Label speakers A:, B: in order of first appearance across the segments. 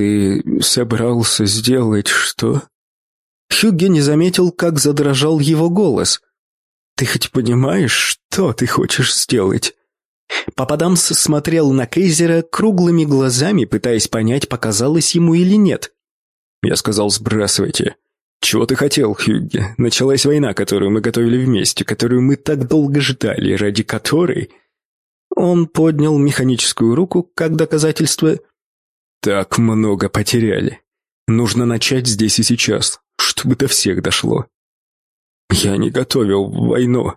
A: Ты собрался сделать что?
B: Хюгге не заметил, как задрожал его голос. Ты хоть понимаешь, что ты хочешь сделать? Пападамс смотрел на Кейзера круглыми глазами, пытаясь понять, показалось ему или нет.
A: Я сказал, сбрасывайте. Чего ты хотел, Хюгге? Началась война, которую мы готовили вместе, которую мы так долго ждали, ради которой...
B: Он поднял механическую руку как доказательство.
A: Так много потеряли. Нужно начать здесь и сейчас, чтобы до всех дошло. Я не готовил войну.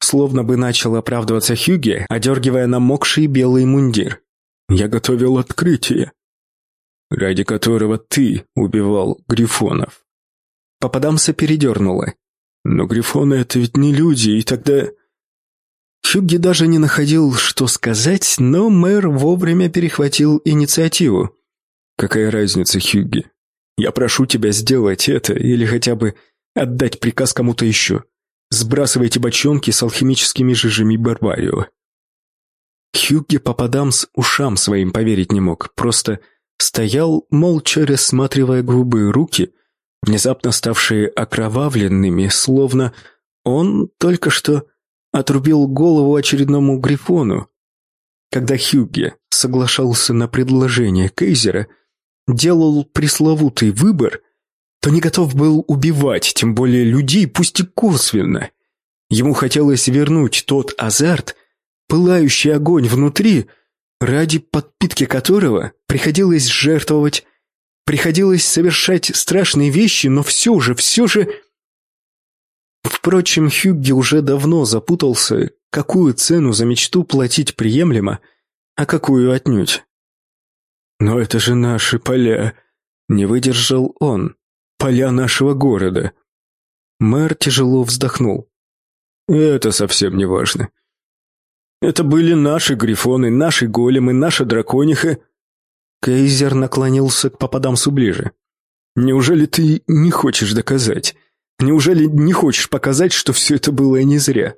A: Словно бы начал оправдываться Хюге, одергивая намокший белый мундир. Я готовил открытие, ради которого ты убивал грифонов.
B: Попадамса передернуло.
A: Но грифоны — это ведь не люди, и тогда...
B: Хюгги даже не находил, что сказать, но мэр вовремя перехватил инициативу.
A: «Какая разница, Хюгги? Я прошу тебя сделать это, или хотя бы отдать приказ кому-то еще. Сбрасывайте бочонки с алхимическими жижами Барбарио.
B: Хьюги Пападамс ушам своим поверить не мог, просто стоял, молча рассматривая грубые руки, внезапно ставшие окровавленными, словно он только что отрубил голову очередному грифону. Когда Хьюги соглашался на предложение Кейзера, делал пресловутый выбор, то не готов был убивать, тем более людей, пусть и косвенно. Ему хотелось вернуть тот азарт, пылающий огонь внутри, ради подпитки которого приходилось жертвовать, приходилось совершать страшные вещи, но все же, все же... Впрочем, Хюгги уже давно запутался, какую цену за мечту платить приемлемо, а какую отнюдь.
A: «Но это же наши поля», — не выдержал он поля нашего города. Мэр тяжело вздохнул. Это совсем не важно. Это были наши грифоны, наши големы, наша дракониха. Кейзер наклонился к попадамсу ближе. Неужели ты не хочешь доказать? Неужели не хочешь показать, что все это было не зря?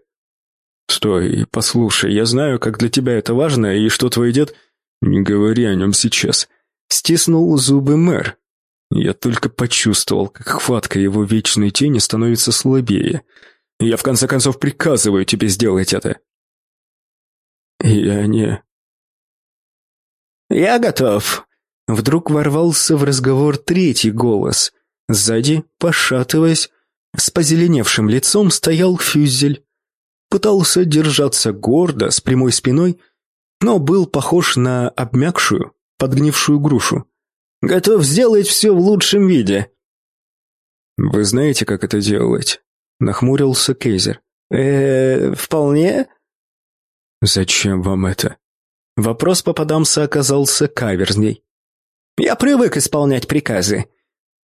A: Стой, послушай, я знаю, как для тебя это важно, и что твой дед... Не говори о нем сейчас. Стиснул зубы мэр. Я только почувствовал, как хватка его вечной тени становится слабее. Я в конце концов приказываю тебе сделать это. Я не...
B: Я готов. Вдруг ворвался в разговор третий голос. Сзади, пошатываясь, с позеленевшим лицом стоял Фюзель. Пытался держаться гордо, с прямой спиной, но был похож на обмякшую, подгнившую грушу. Готов сделать все в лучшем виде».
A: «Вы знаете, как это делать?» — нахмурился Кейзер.
B: э вполне?»
A: «Зачем вам это?»
B: Вопрос попадамса оказался каверзней. «Я привык исполнять приказы», —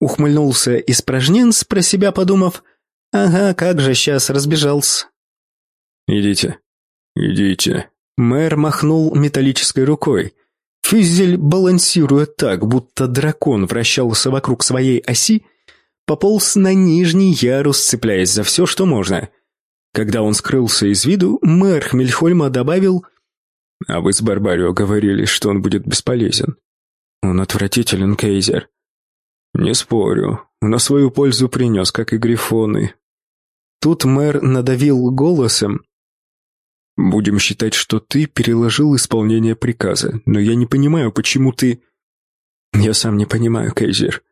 B: ухмыльнулся испражненц, про себя подумав. «Ага, как же сейчас разбежался».
A: «Идите, идите».
B: Мэр махнул металлической рукой. Фюзель, балансируя так, будто дракон вращался вокруг своей оси, пополз на нижний ярус, цепляясь за все, что можно. Когда он скрылся из виду, мэр Хмельхольма добавил «А вы с Барбарио говорили, что он будет бесполезен. Он отвратителен, Кейзер».
A: «Не спорю, на свою пользу принес, как и грифоны».
B: Тут мэр надавил голосом,
A: Будем считать, что ты переложил исполнение приказа, но я не понимаю, почему ты...
B: Я сам не понимаю, Кейзер,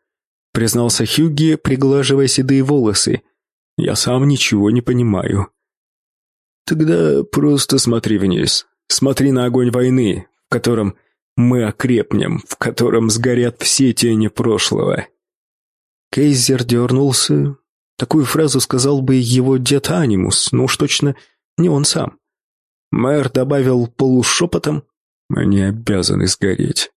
B: признался Хьюги, приглаживая седые волосы.
A: Я сам ничего не понимаю. Тогда просто смотри вниз. Смотри на огонь войны, в котором мы окрепнем, в котором сгорят все тени прошлого.
B: Кейзер дернулся. Такую фразу сказал бы его дед Анимус, но уж точно не он сам. Мэр добавил полушепотом,
A: «Они обязаны сгореть.